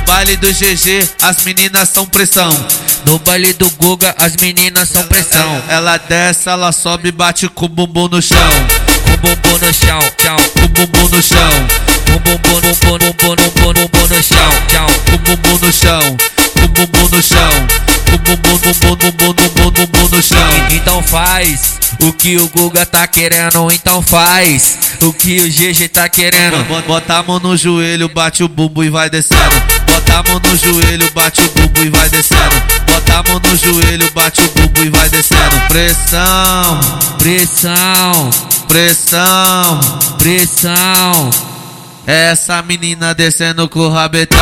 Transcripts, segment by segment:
baile do GG, as meninas são pressão. No baile do Guga, as meninas são pressão. Ela desce, ela sobe, bate com o bumbum no chão. Com o bumbum no chão, chão. Com o bumbum no chão. Com o bumbum, bumbum, bumbum, bumbum, bumbum no chão, chão. Com o bumbum no chão. Com o bumbum no chão. Com o bumbum, bumbum, bumbum, bumbum, bumbum no chão. Então faz o que o Guga tá querendo, então faz o que o GG tá querendo. Bota a mão no joelho, bate o bumbo e vai descendo. Bota a mão no joelho, bate o bumbo e vai descendo. Bota a mão no joelho, bate o bumbo e vai descendo. Pressão, Pressão, pressão. pressão. Essa menina descendo com o rabetão.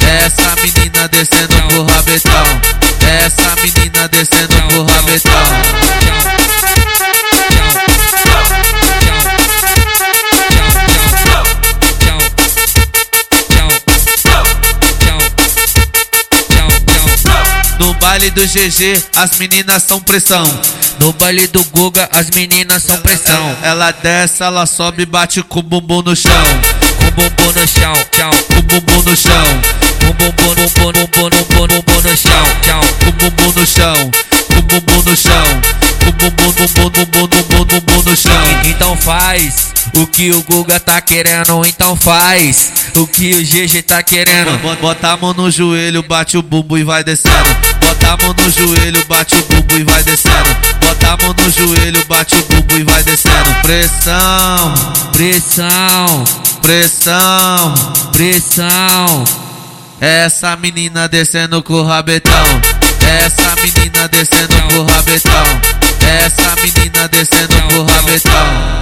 Essa menina descendo com o rabetão. No baile do GG, as meninas são pressão. No baile do Guga, as meninas são pressão. Ela desce, ela sobe, bate com o bumbum no chão. Com o bumbum no chão, chão. Com o bumbum no chão. Com o bumbum, bumbum, bumbum, bumbum, bumbum no chão, chão. Com o bumbum no chão. Com o bumbum no chão. Com o bumbum, bumbum, bumbum, bumbum, bumbum no chão. Então faz o que o Guga tá querendo, então faz o que o GG tá querendo. Bota a mão no joelho, bate o bumbo e vai descendo. Bota a mão no joelho, bate o bumbo e vai descendo. Bota a mão no joelho, bate o bumbo e vai descendo. Pressão, Pressão, pressão. pressão. Essa menina descendo com o rabetão. Essa menina descendo com o rabetão. Essa menina descendo com o rabetão.